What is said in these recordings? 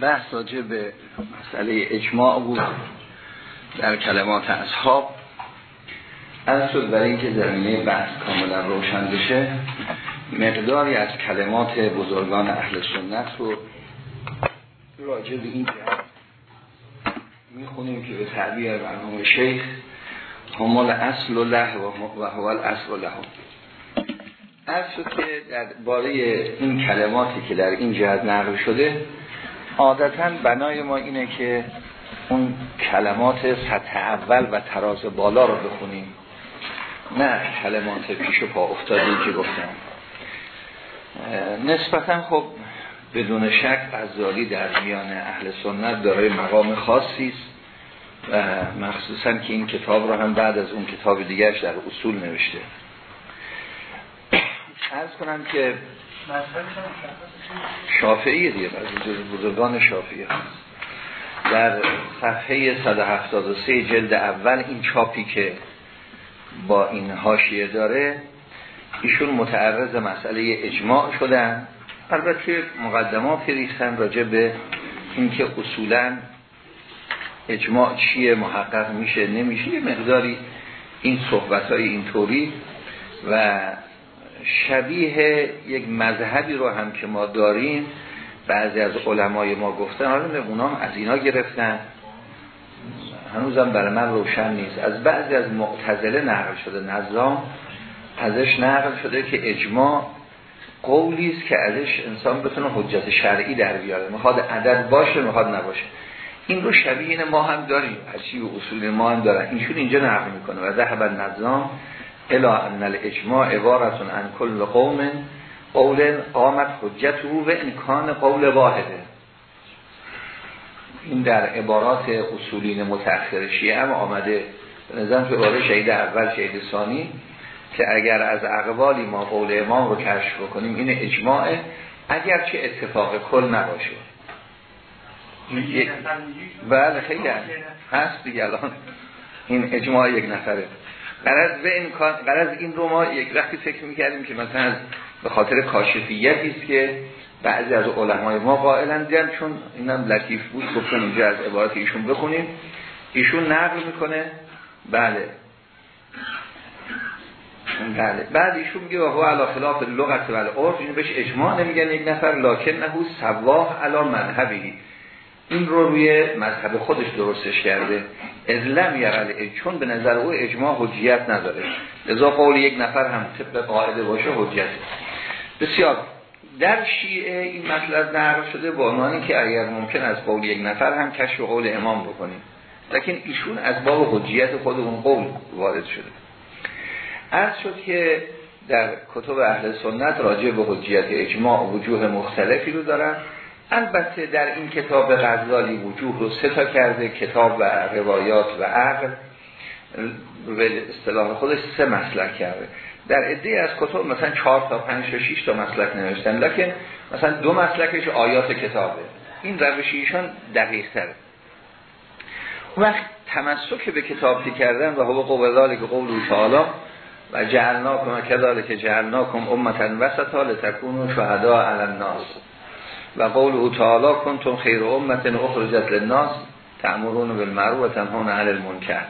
بحث راجع به مسئله اجماع بود در کلمات اصحاب. از شد برای اینکه زمینه بحث کاملا روشن بشه مقداری از کلمات بزرگان اهل سنت رو راجع به این جهت می‌خونیم که به تعبیر برنامه شیخ همال اصل و له و هوال اصل و له شد که در باره این کلماتی که در این جهت نقل شده عادتا بنای ما اینه که اون کلمات سطح اول و تراز بالا رو بخونیم. نه کلمات پیش و پا افتادی که گفتم. نسبتا خب بدون شک غزالی در میان اهل سنت دارای مقام خاصی است و مخصوصا که این کتاب رو هم بعد از اون کتاب دیگرش در اصول نوشته. ارز کنم که شافعی دیگه بزرگان شافعی. در صفحه 173 جلد اول این چاپی که با این حاشیه داره ایشون متعرض مسئله اجماع شدن. البته مقدمات ریختن راجع به اینکه اصولا اجماع چیه محقق میشه نمیشه. یه مقداری این صحبت های اینطوری و شبیه یک مذهبی رو هم که ما داریم بعضی از علمای ما گفتن حالا اونا از اینا گرفتن. هنوزم برای من روشن نیست. از بعضی از معتزله نقل شده نظام ازش نقل شده که اجماع قولی است که ازش انسان بتونه حجت شرعی در بیاره. می‌خواد عدد باشه می‌خواد نباشه. این رو شبیه ما هم داریم. و اصول ما هم دارن. اینشون اینجا نقل می‌کنه. و ذهب نظام الا ان الاجماع عبارتون ان کل قوم قول قامت حجت و امکان قول واحده. این در عبارات اصولین متأخر شیعه هم آمده. به نظرم که باره شهید اول شهید ثانی که اگر از اقوالی ما قول امام رو کشف بکنیم این اجماعه اگر چه اتفاق کل نباشه. بله خیلی هست دیگه الان. این اجماع یک نفره. قرض به امکان قرض این رو ما یک وقتی فکر می‌کردیم که مثلا به خاطر کاشفیتی است که بعضی از علمای ما قائلا دیدن چون اینم لطیف بود گفتن اینجا از عبارت ایشون بخونیم. ایشون نقل می‌کنه. بله. بله. بعد ایشون میگه هو علا خلاف لغت و العرف. اینو بهش اجماع نمیگن یک نفر لکن نهو سواه علا مذهبی این رو روی مذهب خودش درستش کرده. ازلم یرل چون به نظر او اجماع حجیت نداره. لذا قول یک نفر هم طبق قاعده باشه حجیت. بسیار در شیعه این مطلب نقل شده با عنوانی که اگر ممکن از قول یک نفر هم کشف قول امام بکنیم. لیکن ایشون از باب حجیت خود اون قول وارد شده. عرض شد که در کتب اهل سنت راجع به حجیت اجماع وجوه مختلفی رو دارن. البته در این کتاب غزالی وجوه رو ستا کرده کتاب و روایات و عقل. به اصطلاح خودش سه مسلک کرده. در عده از کتب مثلا چهار تا پنج تا شیش تا مسلک نوشتن. لکن مثلا دو مسلکش آیات کتابه. این روش ایشان دقیق تره وقت تمسک به کتاب کردن و هو که قول تعالی و جعلناکم کذالک جعلناکم امتا وسطا لتکونوا شهدا علی الناس. و قول تعالی کنتم خیر امت اخرجت للناس تأمرون بالمعروف و تنهون علی المنکر.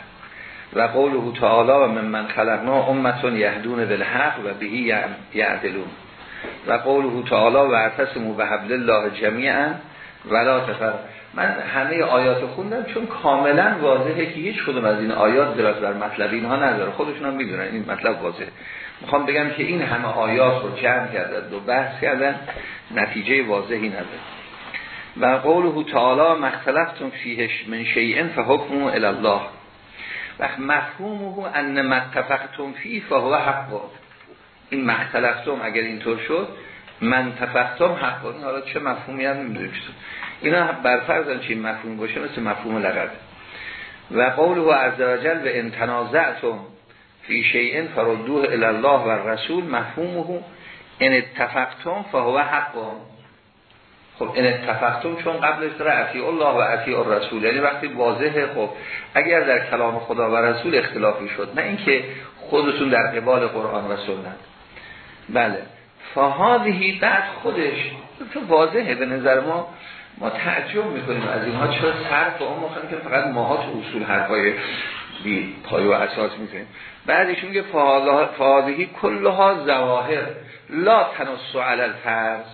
و قوله تعالی و من من خلقنا امتون یهدون بالحق و بهی یعدلون. و قوله تعالی و اعتصموا به حبل الله جمیعا. ولا تفر من همه آیات خوندم چون کاملا واضحه که هیچ کدوم از این آیات دراز بر مطلب اینها نداره. خودشون هم می‌دونن این مطلب واضحه. می‌خوام بگم که این همه آیات رو جمع کردن و بحث کردن نتیجه واضحی نداره. و قوله تعالی مختلفتون فیهش من شیئن فحکمو الله وقت مفهومه ان متفقتم فی فهو حق. این مختلفتم اگر اینطور شد من تفقتم حق. این حالا چه مفهومی هم نمی‌دونیم اینا برفرزن چه مفهوم باشه مثل مفهوم لغت. و قوله عز وجل به ان تنازعتم فی شیء فردوه الله و رسول مفهومه. ان اتفقتم فهو حق. خب این اتفقتون چون قبلش داره عطی الله و عطی الرسول. یعنی وقتی واضحه خب اگر در کلام خدا و رسول اختلافی شد نه اینکه خودتون در قبال قرآن و سنت. بله. فهادهی بعد خودش تو واضحه به نظر ما ما تعجب می‌کنیم از اینها. چرا صرف و اون که فقط ماها تو اصول حرفای بی پای و اساس می‌کنیم بعدش میگه فاضحی کلها زواهر. لا تنسو علی الفرض.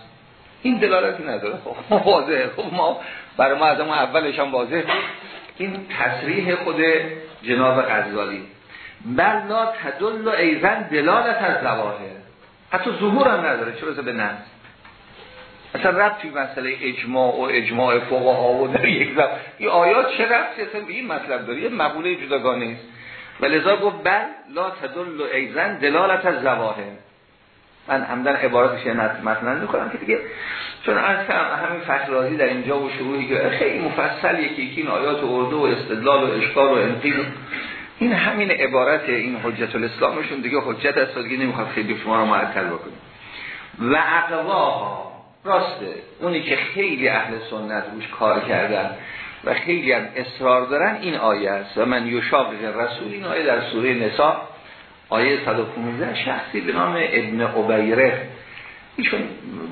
این دلالتی نداره. خب واضحه. خب ما برای ما از اون اولش هم واضح این تصریح خود جناب غزالی. بل لا تدل ایزن دلالت از زواهر. حتی ظهور هم نداره. چرا؟ به نفس. اصلا ربطی مسئله اجماع و اجماع فقها و در یک زب این آیات چه ربطی اصلا به این مطلب داره؟ یه مقوله جداگانه است. و لذا گفت بل لا تدل ایزن دلالت از زواهر. من همدن عبارتش مثلا می‌کنم که دیگه چون از همین فصل در اینجا و شروعی که خیلی مفصل یکی یکی این آیات ارده و استدلال و اشکال و انقیل. این همین عبارت این حجت الاسلامشون دیگه حجت است. دیگه نمی‌خواد خیلی شما رو معطل بکنیم و اقواها. راسته. اونی که خیلی اهل سنت روش کار کردن و خیلی هم اصرار دارن این آیه است. و من یشاق رسول این آیه در سوره نساء آیه 115 شخصی به نام ابن عبیره. ایشون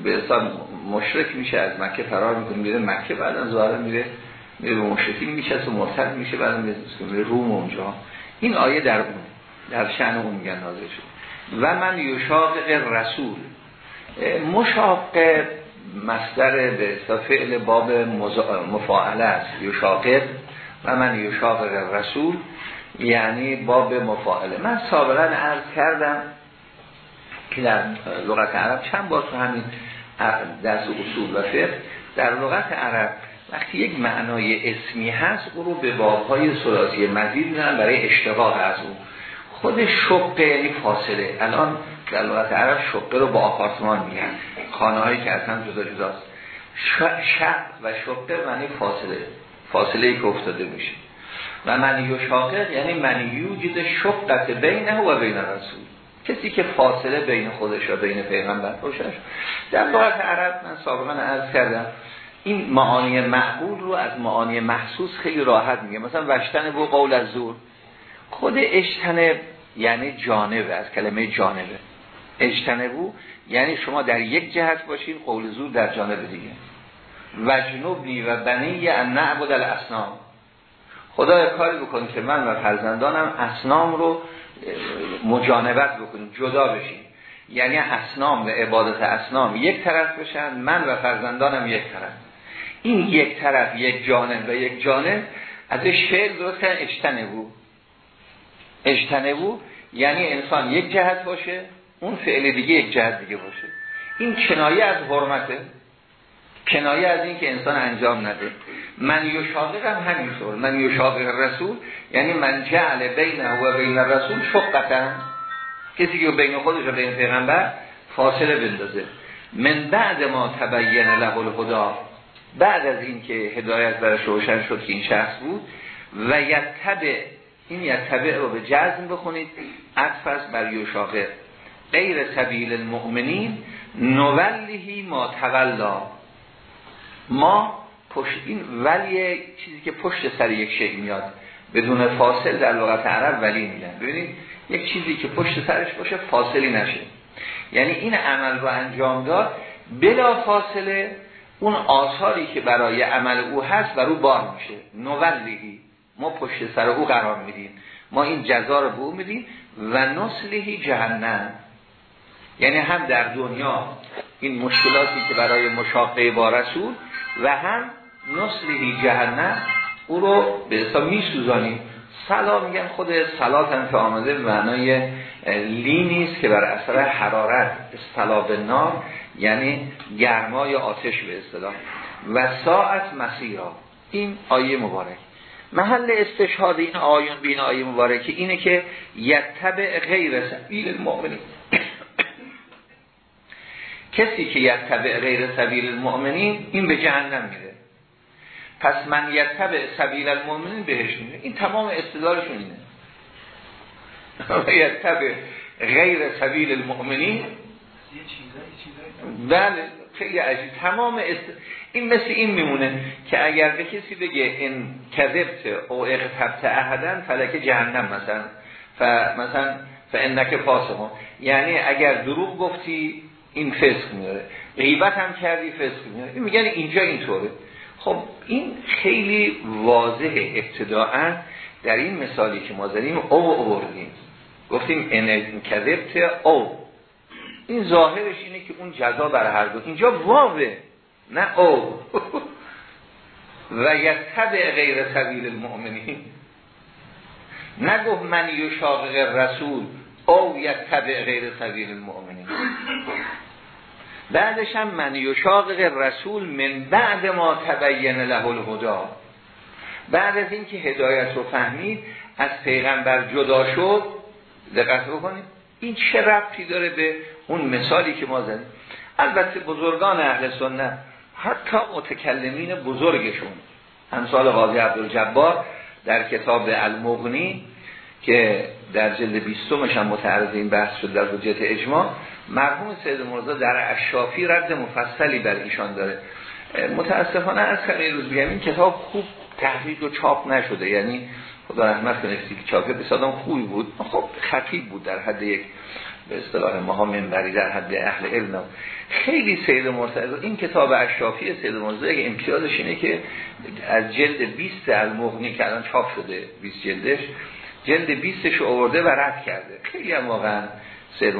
به حساب مشرک میشه از مکه فرار می‌کنه میره مکه بعدا ظاهر میره میره به مشرکین میشه و مرتد میشه بعدا میره روم اونجا. این آیه در اون در شأن اون میگن نازل شد و من یشاق رسول. مشاق مصدر به فعل باب مفاعله است یشاقب و من یشاق رسول یعنی باب مفاعله. من سابقا عرض کردم که در لغت عرب چند بار تو همین درس اصول و فقه در لغت عرب وقتی یک معنای اسمی هست او رو به بابهای سلاسی مزید میدن برای اشتقاق از او. خود شقه یعنی فاصله. الان در لغت عرب شقه رو با آپارتمان میگن. خانه هایی که اصلا جدا جداست شق و شقه معنی فاصله. فاصله که افتاده میشه. و من یشاقق یعنی من یوجد شقت بینه و بین رسول. کسی که فاصله بین خودش و بین پیغمبر باشش در لغت عرب من سابقا عرض کردم این معانی معقول رو از معانی محسوس خیلی راحت میگه مثلا وشتن بو قول از زور. خود اجتنب یعنی جانبه از کلمه جانبه. اجتنبو یعنی شما در یک جهت باشین قول زور در جانب دیگه. وجنوبی و بنی ان نعبد الاسنام. خدا کاری بکن که من و فرزندانم اسنام رو مجانبت بکنیم جدا بشیم. یعنی اسنام و عبادت اسنام یک طرف بشن من و فرزندانم یک طرف. این یک طرف یک جانب و یک جانب از شعر درست کردن اجتنه بود یعنی انسان یک جهت باشه اون فعل دیگه یک جهت دیگه باشه. این کنایه از حرمته. کنایه از این که انسان انجام نده. من یشاقق هم همینطور. من یشاقق رسول یعنی من جعل بین و بین رسول شقتا. کسی که بین خودش و بین پیغمبر فاصله بندازه. من بعد ما تبین له الهدا بعد از این که هدایت برش روشن شد که این شخص بود و یتبع این یتبع رو به جزم بخونید. عطف بر یشاقق. غیر سبیل المؤمنین نولهی ما تولا ما پشت این ولی چیزی که پشت سر یک شی میاد بدون فاصل در لغت عرب ولی میگن. ببینید یک چیزی که پشت سرش باشه فاصلی نشه. یعنی این عمل رو انجام داد بلا فاصله اون آثاری که برای عمل او هست بر او بار میشه. نولیهی ما پشت سر او قرار میدیم. ما این جزا رو به او میدیم و نسلهی جهنم. یعنی هم در دنیا این مشکلاتی که برای مشاقه با رسول و هم نسلی جهنم او رو به حساب می سوزانیم سلا میگن خود سلات هم که آمده به معنای لی نیست که بر اثر حرارت استلاب نار یعنی گرمای آتش به اصطلاح. و ساعت مسیرا. این آیه مبارک. محل استشهاد این آیون بین آیه مبارکه اینه که یتبع غیر سبیل المؤمنین. کسی که یتبع غیر سبیل المؤمنین این به جهنم میره. پس من یتبع سبیل المؤمنین بهش میره این تمام استدلالشون اینه. یتبع غیر سبیل المؤمنین. بله خیلی عجیب. تمام است... این مثل این میمونه که اگر به کسی بگه این کذبت او اغتبت احدن فلک جهنم مثلا. ف مثلا فانک فاسقون. یعنی اگر دروغ گفتی این فسق میاره. غیبت هم کردی فسق میاره. این میگن اینجا اینطوره. خب این خیلی واضح ابتداعا در این مثالی که ما زدیم او اووردیم گفتیم ان کذبت او. این ظاهرش اینه که اون جزا بر هر دو. اینجا واوه نه او. و یتبع غیر سبیل المؤمنین. نگفت من یشاقق رسول او یتبع غیر سبیل المؤمنین. بعدش هم من یشاقق رسول من بعد ما تبین له الهدا بعد از اینکه هدایت رو فهمید از پیغمبر جدا شد. دقت بکنید. این چه ربطی داره به اون مثالی که ما زدیم؟ البته بزرگان اهل سنت حتی متکلمین بزرگشون. امثال قاضی عبدالجبار در کتاب المغنی که در جلد بیستمش هم متعرض این بحث شد در حجت اجماع مرحوم سید مرزا در اشافی رد مفصلی بر ایشان داره. متاسفانه از خیلی روز بگم این کتاب خوب تحقیق و چاپ نشده. یعنی خدا رحمت کنه که چاپ بسادم خوبی بود خب خطیب بود در حد یک به اصطلاح ماها منبری در حد اهل علم. خیلی سید مرتضی این کتاب اشرافی سید مرتضی امتیازش اینه که از جلد 20 المغنی که الان چاپ شده 20 جلدش جلد 20 رو آورده و رد کرده. خیلی هم واقعا سید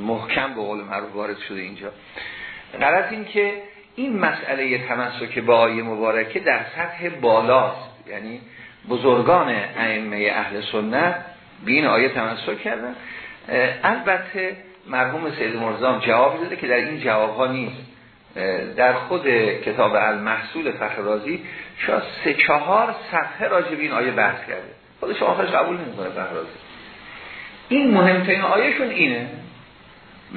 محکم به قول معروف وارد شده اینجا. غلط این که این مسئله تمسک به آیه مبارکه در سطح بالاست. یعنی بزرگان ائمه اهل سنت به این آیه تمسک کردن. البته مرحوم سید مرزام جواب داده که در این جواب ها نیست. در خود کتاب المحصول فخرازی شاید سه چهار صفحه راجع به این آیه بحث کرده. خودش آخرش قبول نمی‌کنه فخرازی این مهمترین آیهشون اینه.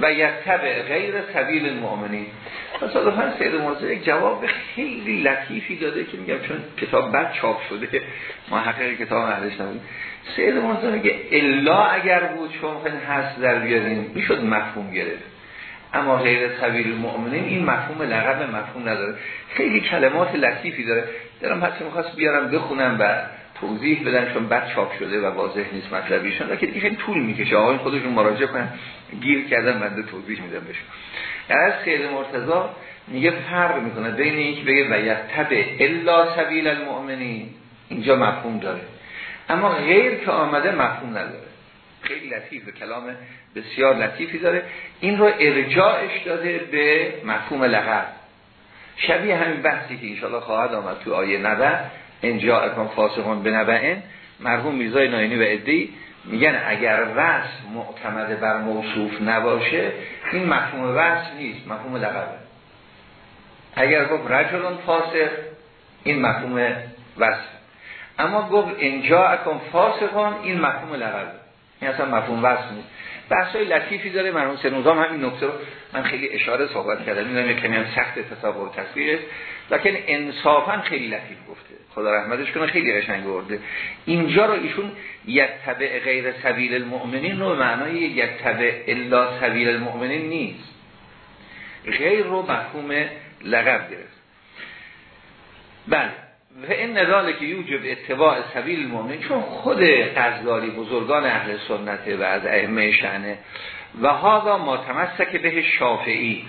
و یتبع غیر سبیل المؤمنین. تصادفا سید مرزا یک جواب خیلی لطیفی داده که میگم چون کتاب بد چاپ شده. ما حقیقی کتاب اهلش سید مرزا میگه الا اگر بود چون هست در بیاریم می‌شد مفهوم گرفت. اما غیر سبیل المؤمنین این مفهوم لقب مفهوم نداره. خیلی کلمات لطیفی داره. دارم حتی می‌خواست بیارم بخونم و توضیح بدن چون بد چاپ شده و واضح نیست مطلبیشون. که خیلی طول می‌کشه. آقای خودشون مراجعه کنن. گیر کردن من توضیح میدم بهشون. از سید مرتضی میگه فرق می‌کنه بین اینکه بگه و یتبع الا سبیل المؤمنین. اینجا مفهوم داره. اما غیر که آمده مفهوم نداره. خیلی لطیف کلام بسیار لطیفی داره. این رو ارجاعش داده به مفهوم لغت. شبیه همین بحثی که انشاءالله خواهد آمد تو آیه 90 انجا اکن فاسقون به مرحوم میرزای ناینی و ادهی میگن اگر وصف معتمد بر موصوف نباشه این مفهوم وصف نیست مفهوم لقبه اگر گفت رجلون فاسق این مفهوم وصف. اما گفت انجا اکن فاسقان این مفهوم لقبه این اصلا مفهوم وصف نیست. بحث های لطیفی داره مرحوم سنوزام همین نکته رو من خیلی اشاره صحبت کردم. یک کمی هم سخت تصور تصویر است لکن انصافا خیلی لطیف گفته. خدا رحمتش کنه خیلی قشنگ ورده. اینجا رو ایشون یتبع غیر سبیل المؤمنین رو معنای یتبع الا سبیل المؤمنین نیست. غیر رو مفهوم لغب گرفت. بله. و این نظاله که یوجب اتباع سبیل المؤمنین چون خود قضاری بزرگان اهل سنته و از ائمه شنه و هادا ما تمسک به شافعی.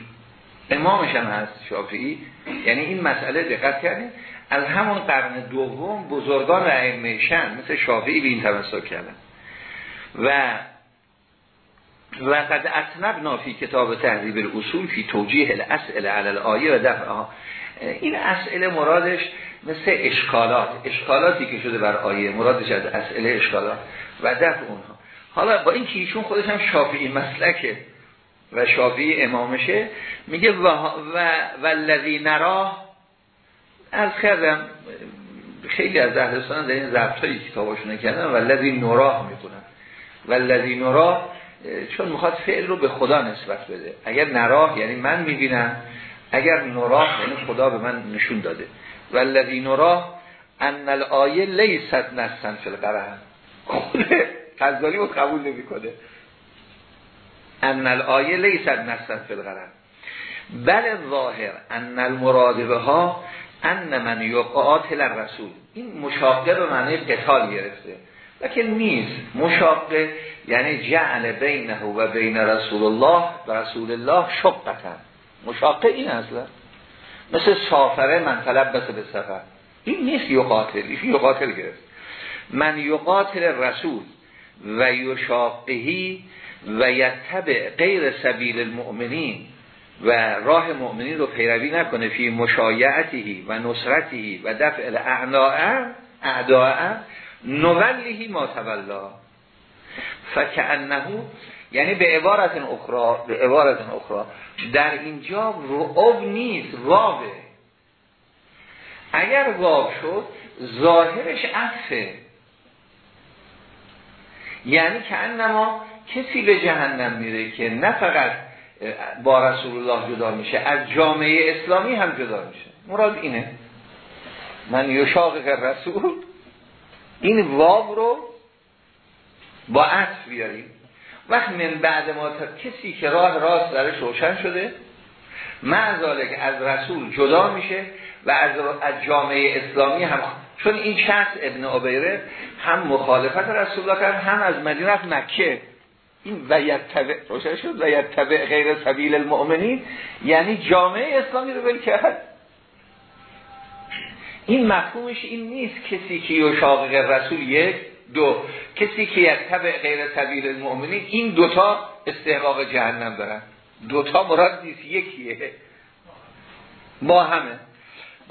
امامش هم هست شافعی. یعنی این مسئله دقت کردیم از همون قرن دوم بزرگان ائمه مثل شافعی به این تمسک کردن. و و قد نافی کتاب تهذیب الاصول فی توجیه الاسئله علی الآیه و دفعها. این اسئله مرادش مثل اشکالات اشکالاتی که شده بر آیه مرادش از اسئله اشکالات و دفع اونها. حالا با این که ایشون خودش هم شافعی مسلکه و شافعی امامشه میگه و و الذی نراه از کردم خیلی از سنت در این ضبطایی کتاباشون کردن و الذی نراه می‌کنن. و الذی نراه چون می‌خواد فعل رو به خدا نسبت بده. اگر نراه یعنی من می‌بینم اگر نراه یعنی خدا به من نشون داده. و الذی نراه ان الآیه لیست نستن فی القرآن غزالی رو قبول نمی‌کنه. ان الآیه لیست نستن فی القرآن بل ظاهر. ان المراد ها ان من یقاتل الرسول. این مشاقه به معنی قتال گرفته. لکن نیست. مشاقه یعنی جعل بینه و بین رسول الله و رسول الله شقتا. مشاقه این اصلا مثل سافره من طلب بس به سفر. این نیست یقاتل. این یقاتل گرفت. من یقاتل رسول و یشاقهی و یتبع غیر سبیل المؤمنین. و راه مؤمنین رو پیروی نکنه فی مشایعتی و نصرتی و دفع الاعداء اعداء نولیهی ما تولا. فکعنه یعنی به عبارت اخرى به عبارت اخرى در اینجا رعب نیست واوه اگر واو شد ظاهرش عفه یعنی که انما کسی به جهنم میره که نه فقط با رسول الله جدا میشه از جامعه اسلامی هم جدا میشه. مراد اینه. من یشاق رسول این واب رو با عطف بیاریم. وقت من بعد ما تا کسی که راه راست درش روشن شده معذاله که از رسول جدا میشه و از, از جامعه اسلامی هم چون این شخص ابن عبیره هم مخالفت رسول الله کرد هم از مدینه مکه. این و یتبع روشن شد. و یتبع غیر سبیل المؤمنین یعنی جامعه اسلامی رو ول کرد. این مفهومش این نیست کسی که یشاقق رسول یک دو. کسی که یتبع غیر سبیل المؤمنین این دوتا استحقاق جهنم دارن. دوتا مراد نیست یکیه. با همه.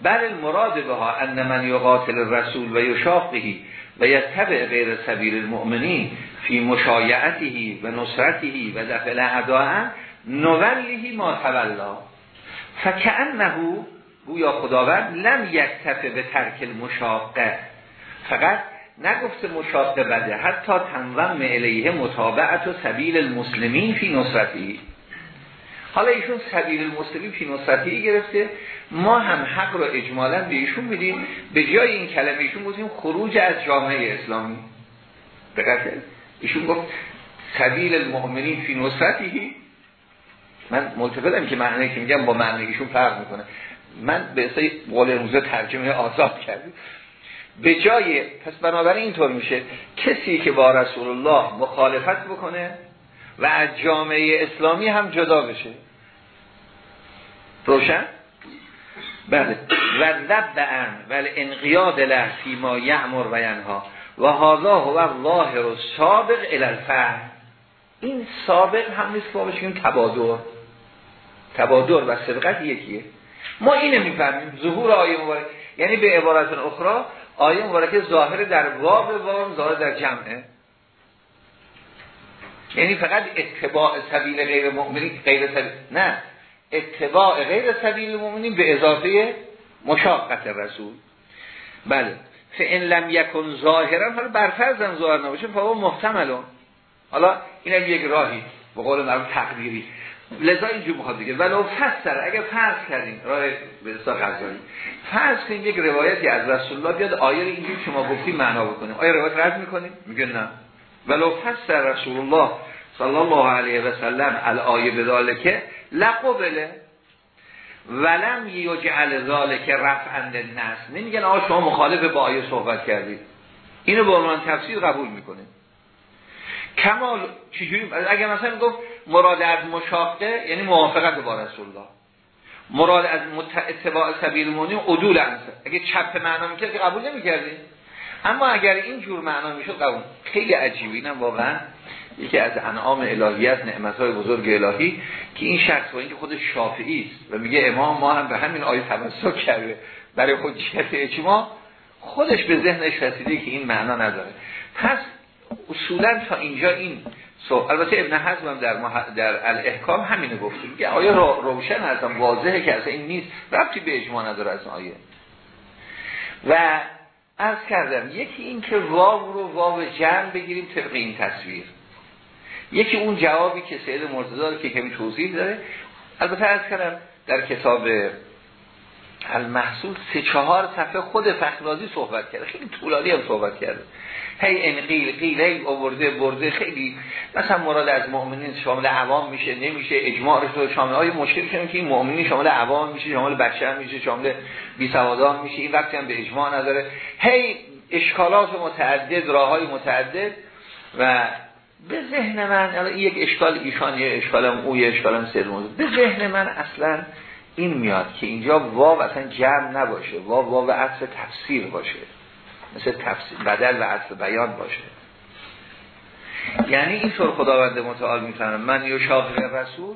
بل المراد به ها ان من یقاتل الرسول و یشاقهی و یتبع غیر سبیل المؤمنین فی مشایعته و نصرته و دفع اعداء نولیه ما تولا فکعنه گویا خداوند لم یکتفه به ترک المشاقه فقط نگفته مشاقه بده. حتی تنظم الیه متابعت و سبیل المسلمین فی نصرتی حالا ایشون سبیل المسلمین فی نصرتی گرفته. ما هم حق رو اجمالا به ایشون میدیم. به جای این کلمه ایشون بودیم خروج از جامعه اسلامی. دقیقه ایشون گفت سبیل المؤمنین فی نصرتی من ملتفتم که معنی که میگم با معنی ایشون فرق می‌کنه. من به اصلا قول امروزه ترجمه آزاد کردیم به جای پس بنابراین اینطور میشه کسی که با رسول الله مخالفت بکنه و از جامعه اسلامی هم جدا بشه. روشن؟ بله. و لبعن و انقیاد له ما یعمر و ینها. و هذا هو ظاهر و سابق الالفهم این سابق هم نیست که ما بشیم تبادر. تبادر و سبقت یکیه. ما اینه می‌فهمیم. ظهور آیه مبارک. یعنی به عبارت اخرى آیه مبارکه ظاهر در واب واب ظاهر در جمعه. یعنی فقط اتباع سبیل غیر مؤمنین غیر سبیل نه. اتباع غیر سبیل مؤمنین به اضافه مشاقت رسول. بله. فان لم یکن ظاهرا حالا برفرضم ظاهر نباشه فهو محتملون حالا این یک راهی به قول معروف تقدیری. لذا اینجور می‌خواد دیگه. ولو فسر اگر فرض کردیم راه به اصطلاح غزالی. فرض کنیم یک روایتی از رسول الله بیاد آیه اینجور شما گفتیم معنا بکنیم. آیا روایت رد می‌کنیم؟ میگه نه. ولو فسر رسول الله صلی الله علیه و سلم الآیه بذالکه لقبله. ولم یجعل ذالک رفعا للناس. نمیگن آقا شما مخالف با آیه صحبت کردید اینو به عنوان تفسیر قبول می‌کنیم کمال چجوری؟ اگر مثلا گفت مراد از مشاقه یعنی موافقت با رسول الله. مراد از اتباع سبیل مونی عدول اگه چپ معنا می‌کرد که قبول نمی‌کردی. اما اگر این جور معنا می‌شد قبول. خیلی عجیبه. اینم واقعا یکی از انعام الهیت نعمت های بزرگ الهی که این شخص با اینکه خود شافعی است و میگه امام ما هم به همین آیه تمسک کرده برای حجیت اجماع خودش به ذهنش رسیده که این معنا نداره. پس اصولا تا اینجا این صحب... البته ابن حزم هم در, مح... در الاحکام همینه گفته. میگه آیه رو روشن هستم واضحه که اصلا این نیست ربطی به اجماع نداره از آیه. و از کردم یکی این که واو رو واو جمع بگیریم طبق این تصویر. یکی اون جوابی که سید مرتضی که کمی توضیح داره. البته از کردم در کتاب المحصول سه چهار صفحه خود فخرازی صحبت کرده. خیلی طولانی هم صحبت کرده. هی این قیل قیل هی آورده برده. خیلی مثلا مراد از مؤمنین شامل عوام میشه نمیشه. اجماع رو شامل های مشکل شده که این مؤمنین شامل عوام میشه شامل بشر میشه شامل بی سوادان میشه. این وقتی هم به اجماع نداره. هی اشکالات متعدد راه های متعدد و به ذهن من یک اشکال ایشان یه اشکالم او یه اشکالم سر به ذهن من اصلا این میاد که اینجا واو اصلا جمع نباشه. واو واو عطف تفسیر باشه. مثل تفسیر بدل و عطف بیان باشه. یعنی اینطور خداوند متعال می‌فهمه من یا شاقر رسول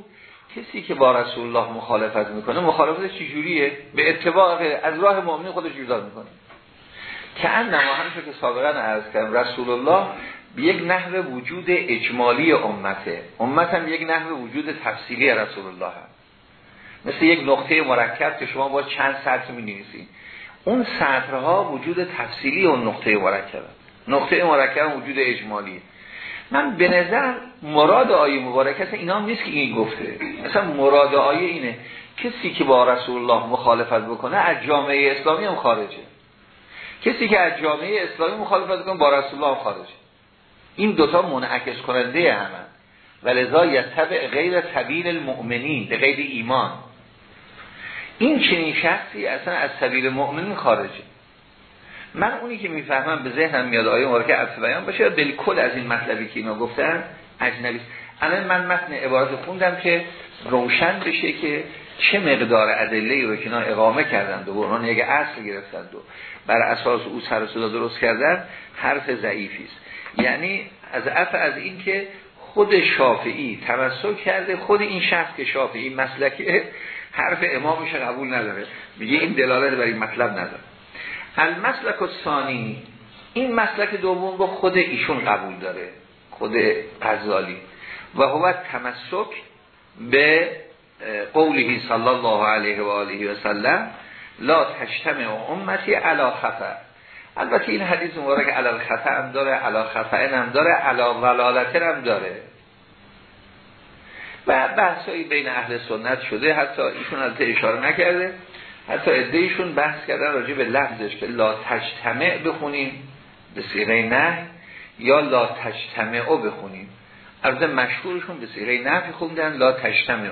کسی که با رسول الله مخالفت می‌کنه مخالفت چجوریه به اتباع از راه مؤمن خودش جدا می‌کنه. که انما همونطور که سابقا عرض کردم رسول الله به یک نحو وجود اجمالی امته. امت هم یک نحو وجود تفصیلی رسول الله هم. مثل یک نقطه مرکب که شما با چند سطر می نویسید اون سطرها وجود تفصیلی اون نقطه مرکب نقطه مرکب وجود اجمالی. من به نظر مراد آیه مبارکه اینا نیست که این گفته. مثلا مراد آیه اینه کسی که با رسول الله مخالفت بکنه از جامعه اسلامی هم خارجه. کسی که از جامعه اسلامی مخالفت بکنه با رسول الله هم خارجه. این دوتا منعکس کننده همه. و لذا یتبع غیر سبیل المؤمنین به غیر ایمان. این چنین شخصی اصلا از سبیل مؤمنین خارجه. من اونی که می‌فهمم به ذهنم میاد آیه مبارکه عطف بیان باشه بالکل از این مطلبی که اینا گفتن اجنبی الان من متن عبارت خوندم که روشن بشه که چه مقدار ادله رو که اینا اقامه کردند و برهان یک اصل گرفتند و بر اساس او سر صدا درست کردن حرف ضعیفی است. یعنی از اف از این که خود شافعی تمسک کرده خود این شخص که شافعی مسلکه حرف امامش قبول نداره. میگه این دلالت بر این مطلب نداره. المسلک ثانی این مسلک دوم رو خود ایشون قبول داره خود غزالی. و هو تمسک به قوله صلی الله علیه و آله و سلم لا تجتمع امتی علا خطر البته این حدیث مبارک علا خطر هم داره علا خطر هم داره علا ولالت هم داره. و بحثایی بین اهل سنت شده حتی ایشون از اشاره نکرده حتی ادهیشون بحث کردن راجع به لفظش که لا تجتمع بخونیم به سیغه نه یا لا تجتمع بخونیم. از مشهورشون به سیغه نفی خوندن لا تجتمع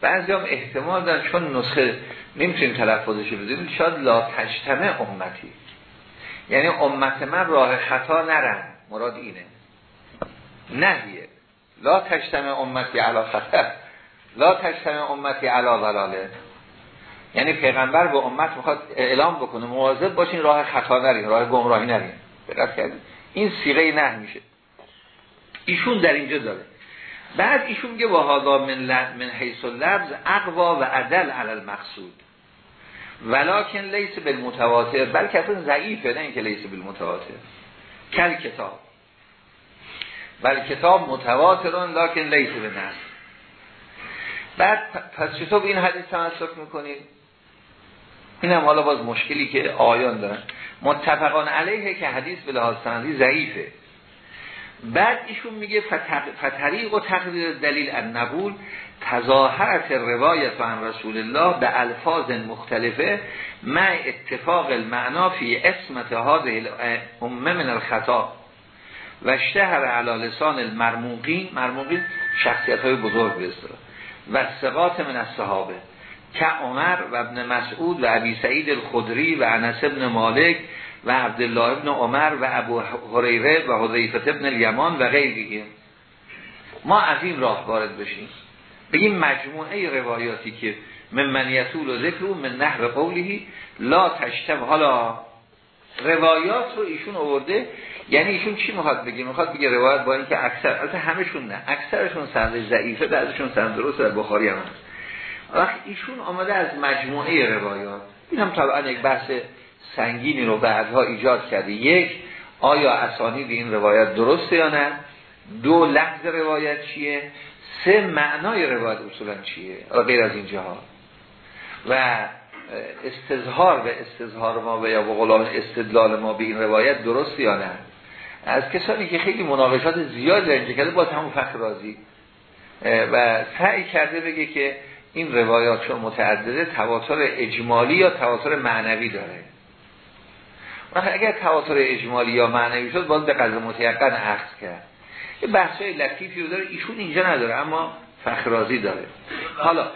بعضی هم احتمال دارن چون نسخه نمی‌تونیم تلفظش بدیم شاید لا تجتمع امتی. یعنی امت من راه خطا نرن. مراد اینه. نهیه. لا تجتمع امتی علا خطر لا تجتمع امتی علا ولاله یعنی پیغمبر به امت می‌خواد اعلام بکنه. مواظب باشین راه خطا نرین راه گمراهی نرین. این سیغه نه میشه. ایشون در اینجا داره. بعد ایشون میگه و من من حیث اللفظ اقوا و عدل علی المقصود. ولکن لیس بالمتواتر بلکه اصلا ضعیفه نه اینکه لیس بالمتواتر. کل کتاب بل کتاب متواترون لکن لیس به نصر بعد پس چطور این حدیث تمسک می‌کنید این هم حالا باز مشکلی که آیان دارن. متفقان علیه که حدیث به لحاظ سندی ضعیفه. بعد ایشون میگه فتریق و تقدیر دلیل النبول تظاهرت روایت عن رسول الله به الفاظ مختلفه مع اتفاق المعنا فی اسمت هذه امه من الخطا و اشتهر علی لسان المرموقین. مرموقین شخصیت های بزرگ بسته و سقاط من الصحابه که عمر و ابن مسعود و ابی سعید الخدری و انس ابن مالک و عبدالله ابن عمر و ابو هریره و حذیفه ابن الیمان و غیره ما از این راه وارد بشیم. بگیم مجموعه روایاتی که من منیتول و ذکر من نحو قولی لا تشتم. حالا روایات رو ایشون آورده یعنی ایشون چی می‌خواد بگه؟ می‌خواد بگه روایت با اینکه اکثر البته همشون نه اکثرشون سند ضعیفه بعضشون سند درست در بخاری هم هست. وقت ایشون آمده از مجموعه روایات این هم طبعا یک بحث سنگینی رو بعدها ایجاد کرده. یک آیا اسانید این روایت درسته یا نه؟ دو لحظ روایت چیه؟ سه معنای روایت اصولا چیه؟ غیر از این جهات. و استظهار و استظهار ما و یا بقولان استدلال ما به این روایت درست یا نه؟ از کسانی که خیلی مناقشات زیاد اینجا کرده باز همون فخر رازی. و سعی کرده بگه که این روایات چون متعدده تواتر اجمالی یا تواتر معنوی داره. وقتی اگر تواتر اجمالی یا معنوی شد باز به قدر متیقن عکس کرد. یه بحث های لطیفی رو داره ایشون اینجا نداره اما فخرازی داره. حالا.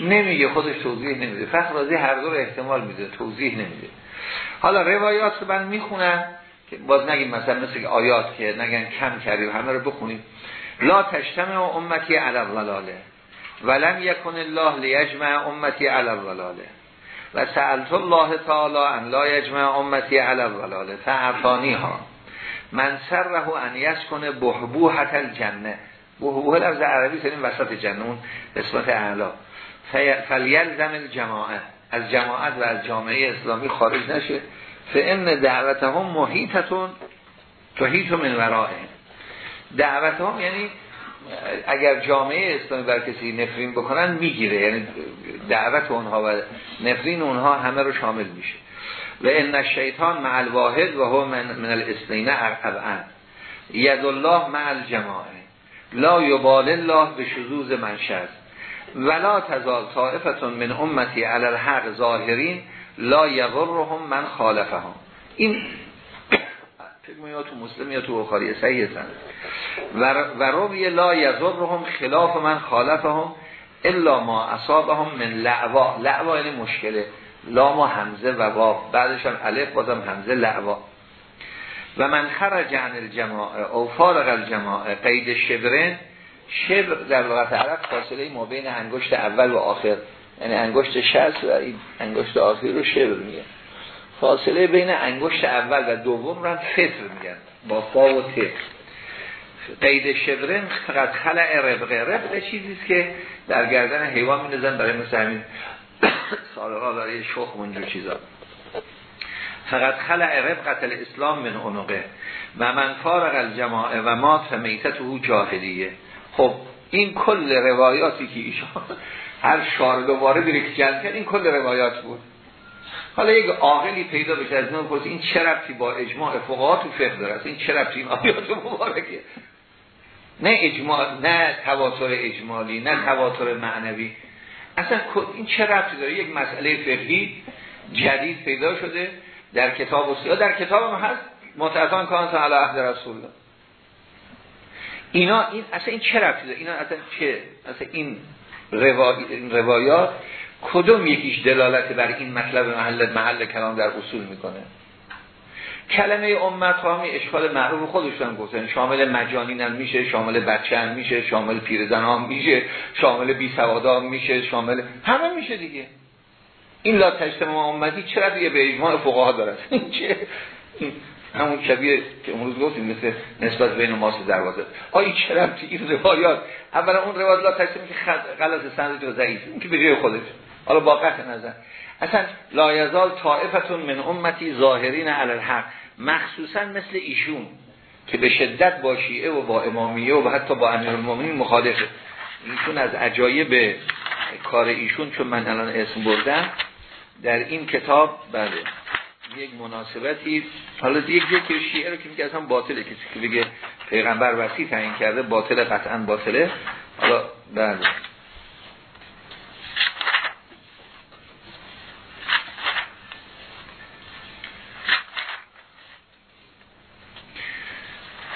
نمیگه خودش توضیح نمیده. فخرازی هر دو رو احتمال میده توضیح نمیده. حالا روایات رو من می‌خونم که باز نگیم مثلا مثل آیات که نگن کم کردیم همه رو بخونیم. لا تجتمع امتی علی الضلاله ولم یکن الله لیجمع امتی علی الضلاله. و سألت الله تعالی ان لا یجمع امتی علی الضلاله فعطانی ها. من سره ان یسکن بحبوحت الجنه بحبوح لفظ عربی سنین وسط جنه اون قسمت اعلا. فلیلزم الجماعه از جماعت و از جامعه اسلامی خارج نشه. فان دعوتهم محیطتون توهیت من وراه دعوتهم یعنی اگر جامعه اسلامی بر کسی نفرین بکنن می‌گیره. یعنی دعوت اونها و نفرین اونها همه رو شامل میشه. و ان الشیطان مع الواحد و هو من, من الاسنین ابعن ید الله مع الجماعه. لا یبال الله به شذوز منشد ولا تزال طائفتون من امتی علی الحق ظاهرین لا یغرهم من خالفهم. این فکر یا تو مسلم یا تو بخاری صحیح سند و روی لا یضرهم خلاف من خالفهم الا ما اصابهم من لعوا. لعوا یعنی مشکله. لام و همزه و واو. بعدش هم الف بازم همزه لعوا. و من خرج عن الجماعه او فارغ الجماعه قید شبرن شبر در لغت عرب فاصله ما بین انگشت اول و آخر. یعنی انگشت شست و انگشت آخر رو شبر میگه. فاصله بین انگشت اول و دوم رو هم فطر میگن. با فا و ت. قید شبرن فقط خلع ربقه ربقه چیزیست که در گردن حیوان میندازن برای مثل همین سالها برای شخ و چیزا. فقط خلع ربقت الاسلام من اونقه و من فارق الجماعه و مات میتته جاهلیه. خب این کل روایاتی که ایشان هر شار دوباره بیره که این کل روایات بود. حالا یک عاقلی پیدا بشه از اون این چه ربطی با اجماع فقها تو فقه داره؟ این چه ربطی این آیات مبارکه؟ نه اجماع نه تواتر اجمالی نه تواتر معنوی. اصلا این چه ربطی داره؟ یک مسئله فقهی جدید پیدا شده در کتاب یا در کتاب هم هست. متعطان کانت علی عهد رسول الله. اینا این اصلا این چه ربطی داره؟ اینا اصلا چه اصلا این, این روایات کدوم یکیش دلالت بر این مطلب محل محل کلام در اصول می‌کنه؟ کلمه امت ها اشکال معروف خودشون گفتن شامل مجانین هم میشه شامل بچه هم میشه شامل پیرزن هم میشه شامل بی هم میشه شامل همه میشه دیگه. این لا تجتماع امتی چرا دیگه به اجماع فقها دارد این چه؟ همون شبیه که امروز گفتیم مثل نسبت بین ماس دروازه. آیا چرا این روایات؟ اولا اون روایات لا تجتماع که غلط سند و ضعیف. این که به خودش. حالا با قطع نظر. اصلا لایزال طائفتون من امتی ظاهرین علی الحق مخصوصا مثل ایشون که به شدت با شیعه و با امامیه و حتی با امیر المومنین مخالفه ایشون از عجایب کار ایشون چون من الان اسم بردم در این کتاب بله یک مناسبتی حالا یک که شیعه رو که میگه اصلا باطله کسی که بگه پیغمبر وسیع تعیین کرده باطله قطعا باطله. حالا بله.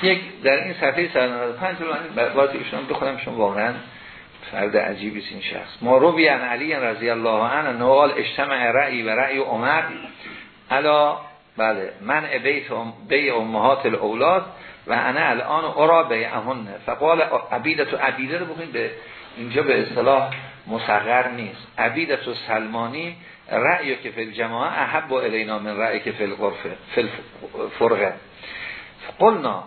یک در این صفحه 195 من باید ایشون بخونم شما واقعا فرد عجیبی این شخص. ما رو بیان علی رضی الله عنه نوال اجتماع رأی و رأی عمر. علا بله من بیت بی امهات الاولاد و انا الان اورا بیعهن. فقال عبیدت و عبیده رو بخونید به اینجا به اصطلاح مصغر نیست. عبیدت و سلمانی رأی که فی الجماعه احب و الینا من رأی که فی الغرفه فی الفرقه قلنا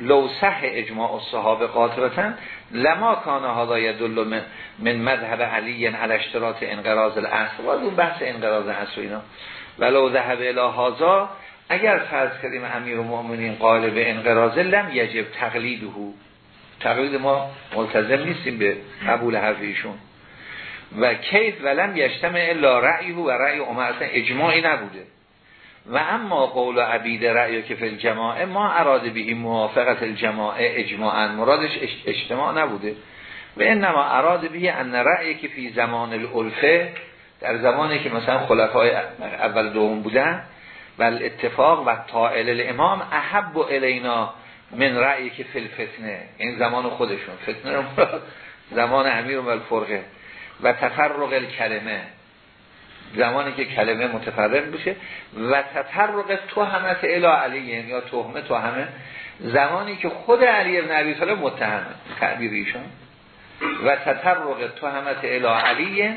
لو صح اجماع الصحابه قاطبتن لما کان هذا يدل من, مذهب علی علی اشتراط انقراض الاصل و اون بحث انقراض اصل اینا. ولو ذهب الى هذا اگر فرض کردیم امیر المؤمنین قائل به انقراض لم یجب تقلیده. تقلید ما ملتزم نیستیم به قبول حرف ایشون. و کیف ولم یجتمع الا رأیه و رأی عمر اجماعی نبوده. و اما قول عبید رأی که فی الجماعه ما اراده به این موافقت الجماعه اجماعا. مرادش اجتماع نبوده. و انما اراده به ان رأی که فی زمان الالفه در زمانی که مثلا خلفای اول دوم بودن و اتفاق و طائل الامام احب و الینا من رأی که فی الفتنه. این زمان خودشون. فتنه رو زمان امیر و الفرقه. و تفرق الکلمه. زمانی که کلمه متفرق بشه و تطرق توهمت الا علی یا تهمه توهمه زمانی که خود علی ابن ابی طالب متهمه تعبیر ایشان و تطرق توهمت الا علی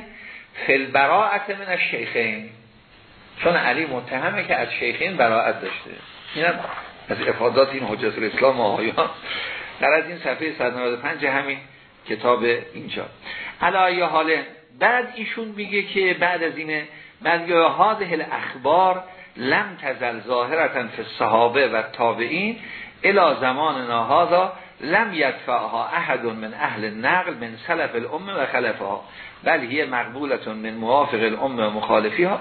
فل براعت من الشیخین. چون علی متهمه که از شیخین براعت داشته. اینم از افادات این حجت الاسلام آقایان. در از این صفحه 195 همین کتاب اینجا. علایه حاله بعد ایشون میگه که بعد از اینه بعد هذه اخبار لم تزل ظاهرتا فی الصحابه و تابعین الى زمان نهادا لم یدفعها احد من اهل نقل من سلف الامه و خلفها بل مقبولتون من موافق الامه و مخالفی ها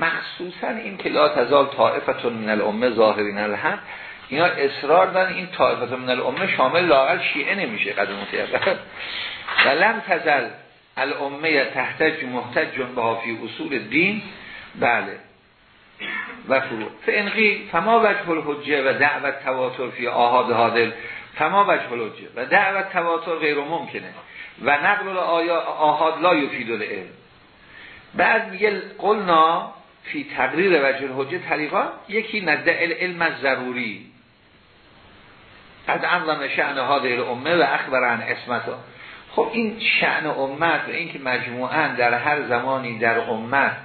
مخصوصا این که لا تزال طائفتون من الامه ظاهرین الحق اینا اصرار دارن این طائفتون من الامه شامل لاقل شیعه نمیشه قدم و لم تزل الامه تحتج محتج به فی اصول دین بله. و فرو. فانقی فما وجه الحجه و دعوت تواتر فی آهاد هادل فما وجه الحجه و دعوت تواتر غیر ممکنه. و نقل آهاد لا یفید العلم. بعد میگه قلنا فی تقریر وجه الحجه طریقا یکی نزد علم ضروری از امران شعن هاده الامه و اخبر عن اسمتا. خب این شعن امت و اینکه مجموعا در هر زمانی در امت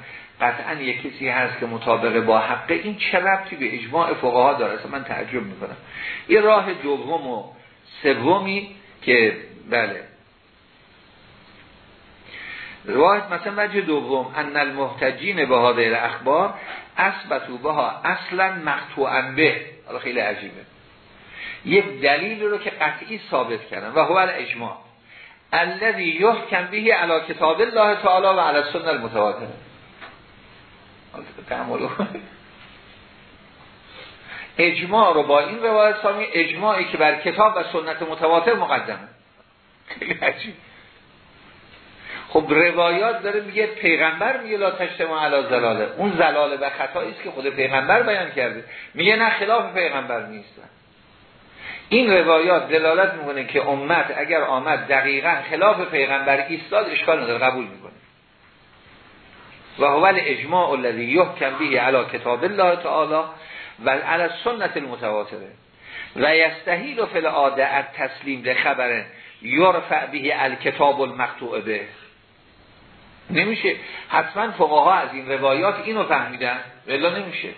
قطعا یک کسی هست که مطابق با حقه این چه ربطی به اجماع فقها داره؟ من تعجب می‌کنم. یه راه دوم و سومی که بله. روایت مثلا وجه دوم ان المحتجین به اخبار اثبتوا بها اصلا مقطوعا به. حالا خیلی عجیبه. یک دلیل رو که قطعی ثابت کردن و هو الاجماع. الذي يحكم به على کتاب الله تعالی و على السنه المتواتره اجماع رو با این روایت سامی اجماعی که بر کتاب و سنت متواتر مقدمه خب روایات داره میگه پیغمبر میگه لا تجتمع علی زلاله اون زلاله و خطایی است که خود پیغمبر بیان کرده. میگه نه خلاف پیغمبر نیستن. این روایات دلالت می‌کنه که امت اگر آمد دقیقا خلاف پیغمبر ایستاد اشکال نداره قبول می‌کنه. و هو اجماع الذی یحکم به علی کتاب الله تعالی و علی سنت المتواتره. و یستحیل فی العاده تسلیم به خبر یرفع به الکتاب المقطوع به. نمیشه. حتما فقها از این روایات اینو فهمیدن ولی نمیشه.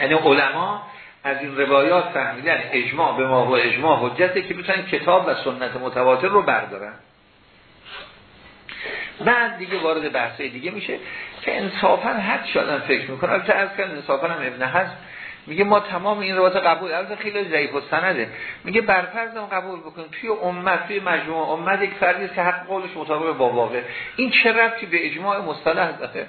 یعنی علما از این روایات فهمیدن اجماع به ما و اجماع حجته که بتونن کتاب و سنت متواتر رو بردارن. بعد دیگه وارد بحثه دیگه میشه که انصافا حد شدن فکر می‌کنه البته از کنم انصافا هم ابن هست میگه ما تمام این روایت قبول البته خیلی ضعیف و سنده میگه برفرضم قبول بکنیم توی امت توی مجموعه امت یک فردی که حق قولش مطابق با واقع. این چه ربطی به اجماع مصطلح داره؟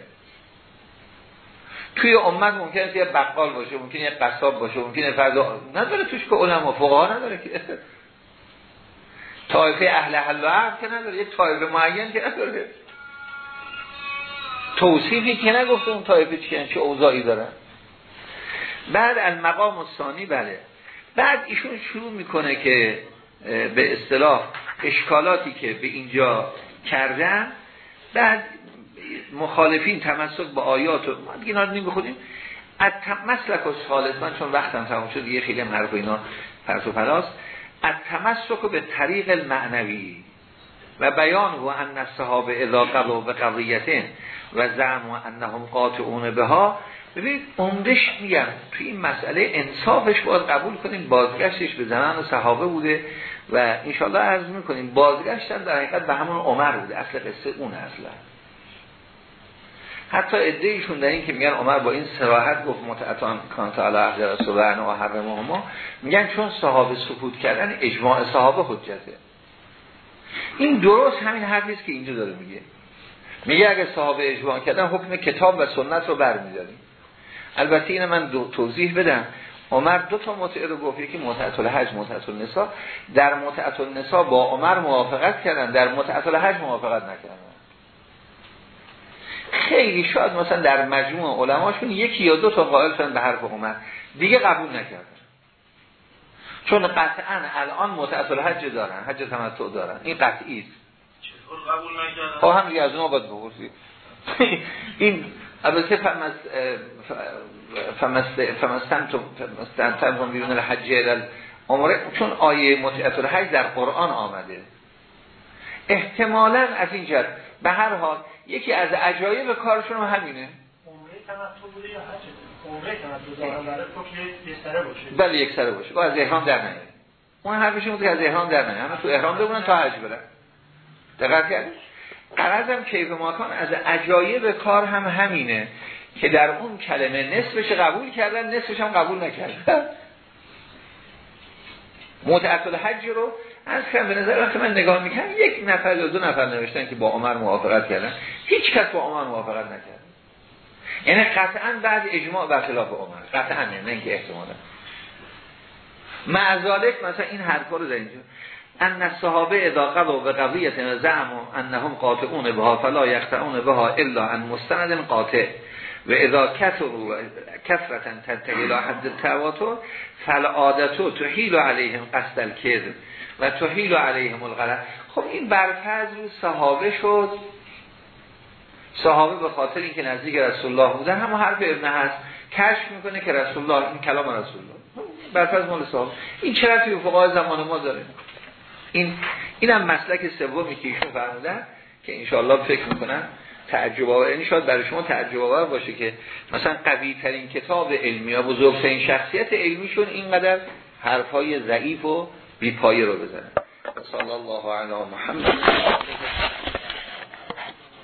توی امت ممکنه یه بقال باشه ممکنه یه قصاب باشه ممکنه فرد نداره توش که علما فقها نداره که. طایفه اهل حل و که نداره یک طایفه معین که نداره. توصیفی که نگفته اون طایفه چیه چه اوضاعی دارن بعد از مقام الثانی بله. بعد ایشون شروع می‌کنه که به اصطلاح اشکالاتی که به اینجا کردن بعد مخالفین تمسک با آیات و ما دیگه بخونیم. از مسلک و سالس من چون وقتم تمام شد یه خیلی حرف اینا پرس و پلاس از تمسک به طریق المعنوی و بیان و ان صحابه اذا قبل به قضیتین و زعم و انهم قاطعون بها. ببینید عمدش میگم توی این مسئله انصافش باید قبول کنیم بازگشتش به زمان و صحابه بوده و انشالله عرض می‌کنیم بازگشتن در حقیقت به همون عمر بوده. اصل قصه اون اصلا. حتی ادهیشون در این که میگن عمر با این سراحت گفت متعطان کانت علی اهل رسول و حرم ما میگن چون صحابه سکوت کردن اجماع صحابه حجته. این درست همین حرفی که اینجا داره میگه. میگه اگه صحابه اجماع کردن حکم کتاب و سنت رو برمیداریم. البته این من دو توضیح بدم. عمر دو تا متعه رو گفت یکی متعت الحج متعت النساء. در متعت النساء با عمر موافقت کردن در متعت الحج موافقت نکردن. خیلی شاید مثلا در مجموع علماشون یکی یا دو تا قائل شدن به حرف عمر. دیگه قبول نکردن. چون قطعا الان متعت الحج دارن حج تمتع دارن. این قطعی است. قبول نکردن؟ خب هم دیگه از اونها باید بپرسید این البته فمستن هم بیرون الحج عمره چون آیه متعت الحج در قرآن آمده. احتمالا از این جد به هر حال یکی از عجایب کارشون هم همینه. بله یک سره باشه. با از احرام در نهید اون حرفش بود که از احرام در نهید همه تو احرام بمونن تا حج برن. دقیق کردی؟ قرضم کیف ماکان از عجایب کار هم همینه که در اون کلمه نصفش قبول کردن نصفش هم قبول نکردن. متعطل حج رو از کم به نظر وقتی من نگاه می‌کنم یک نفر یا دو نفر نوشتن که با عمر موافقت کردن هیچ کس با عمر موافقت نکرد. یعنی قطعا بعد اجماع بر خلاف عمر قطعا نه اینکه احتمالا. معذالک مثلا این حرفا رو در اینجا ان صحابه اذا قضوا بقضیه زعموا انهم قاطعون بها فلا یقطعون بها الا ان مستند قاطع. و اذا کثروا کثرتا الى حد التواتر فالعادتو تحیل علیهم قصد الکذب. و تحیل علیهم الغلط خب این برفرض رو صحابه شد. صحابه به خاطر اینکه نزدیک رسول الله بودن همون حرف ابن هست کشف می‌کنه که رسول الله این کلام رسول الله. برفرض مال صحابه. این چرا توی فقهای زمان ما داره؟ این اینم مسلک سومی که ایشون فرمودن که انشاءالله فکر می‌کنن تعجب آور یعنی شاید برای شما تعجب آور باشه که مثلا قوی ترین کتاب علمی یا بزرگترین شخصیت علمیشون اینقدر حرفای ضعیف و بیپایه رو بزنن صلی الله علی محمد.